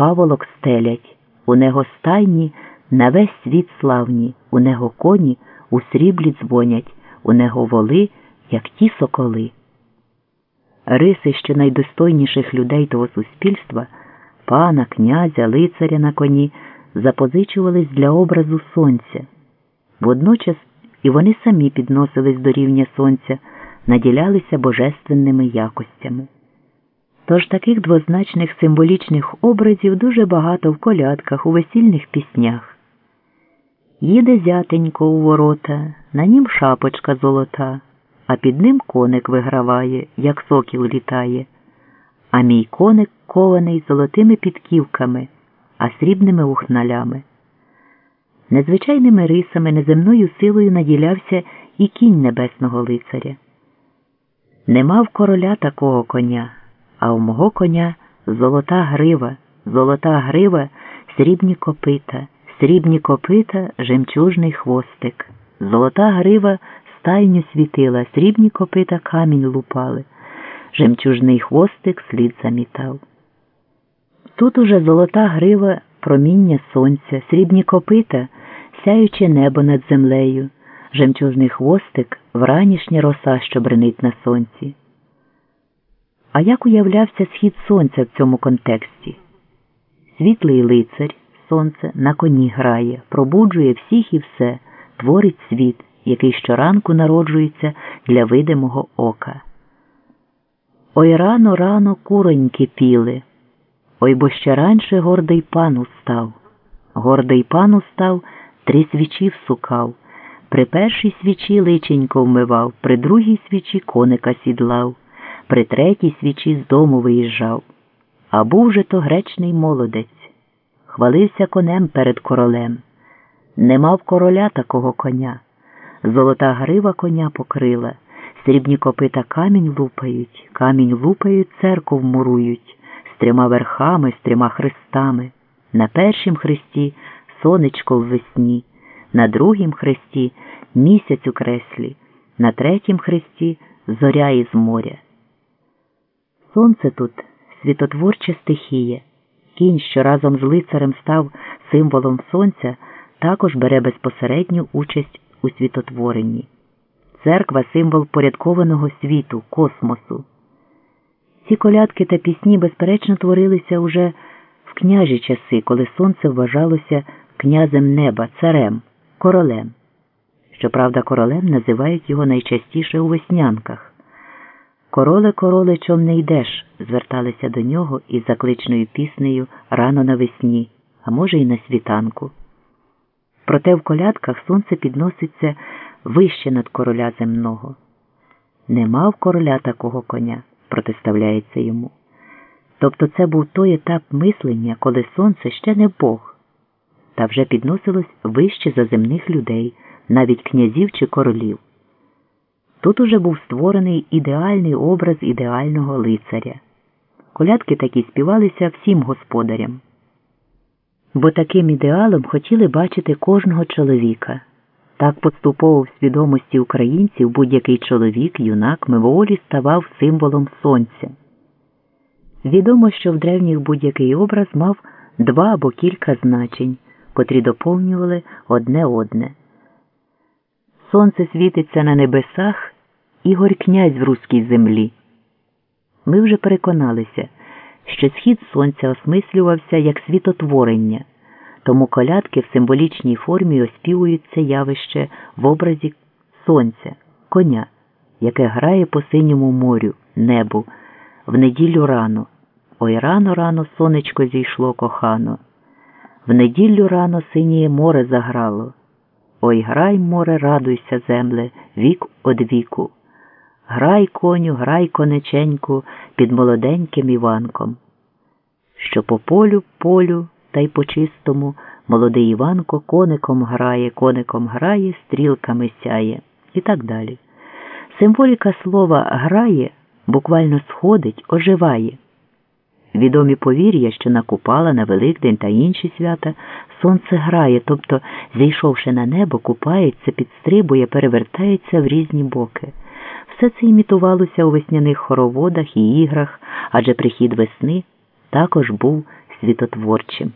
паволок стелять, у него стайні на весь світ славні, у него коні у сріблі дзвонять, у него воли, як ті соколи. Риси що найдостойніших людей того суспільства, пана, князя, лицаря на коні, запозичувались для образу сонця. Водночас і вони самі підносились до рівня сонця, наділялися божественними якостями. Тож таких двозначних символічних образів дуже багато в колядках, у весільних піснях. Їде зятенько у ворота, на нім шапочка золота, а під ним коник виграває, як сокіл літає, а мій коник кований золотими підківками, а срібними ухналями. Незвичайними рисами неземною силою наділявся і кінь небесного лицаря. Не мав короля такого коня, а у мого коня золота грива, золота грива, срібні копита, срібні копита, жемчужний хвостик, золота грива стайню світила, срібні копита камінь лупали, жемчужний хвостик слід замітав. Тут уже золота грива проміння сонця, срібні копита, сяюче небо над землею, жемчужний хвостик вранішня роса, що бренить на сонці. А як уявлявся схід сонця в цьому контексті? Світлий лицар, сонце на коні грає, пробуджує всіх і все, творить світ, який щоранку народжується для видимого ока. Ой рано рано куроньки піли. Ой бо ще раніше гордий пан устав. Гордий пан устав, три свічі всукав. При першій свічі личенько вмивав, при другій свічі коника сідлав, при третій свічі з дому виїжджав. А був же то гречний молодець. Хвалився конем перед королем. Не мав короля такого коня. Золота грива коня покрила, срібні копита камінь лупають, камінь лупають, церков мурують з трьома верхами, з трьома хрестами. На першім хресті сонечко в весні, на другім хресті місяць у креслі, на третім хресті зоря із моря. Сонце тут світотворча стихія. Кінь, що разом з лицарем став символом сонця, також бере безпосередню участь у світотворенні. Церква символ порядкованого світу, космосу. Ці колядки та пісні, безперечно, творилися уже в княжі часи, коли сонце вважалося князем неба, царем, королем. Щоправда, королем називають його найчастіше у веснянках. Короле, чом не йдеш, зверталися до нього із закличною піснею рано навесні, а може, й на світанку. Проте в колядках сонце підноситься вище над короля земного. Не мав короля такого коня, протиставляється йому. Тобто це був той етап мислення, коли сонце ще не Бог, та вже підносилось вище за земних людей, навіть князів чи королів. Тут уже був створений ідеальний образ ідеального лицаря. Колядки такі співалися всім господарям. Бо таким ідеалом хотіли бачити кожного чоловіка. Так поступово в свідомості українців будь-який чоловік, юнак мимоволі ставав символом сонця. Відомо, що в древніх будь-який образ мав два або кілька значень, котрі доповнювали одне одне. Сонце світиться на небесах, Ігор князь в руській землі. Ми вже переконалися, що схід сонця осмислювався як світотворення, тому колядки в символічній формі оспівують це явище в образі сонця, коня, яке грає по синьому морю, небу, в неділю рано. Ой рано рано сонечко зійшло кохано. В неділю рано синє море заграло. Ой грай, море, радуйся, земле, вік од віку. Грай, коню, грай, конеченьку, під молоденьким Іванком. Що по полю, полю та й по чистому молодий Іванко коником грає, коником грає, стрілками сяє і так далі. Символіка слова грає буквально сходить, оживає. Відомі повір'я, що на Купала, на Великдень та інші свята сонце грає, тобто, зійшовши на небо, купається, підстрибує, перевертається в різні боки. Все це імітувалося у весняних хороводах і іграх, адже прихід весни також був світотворчим.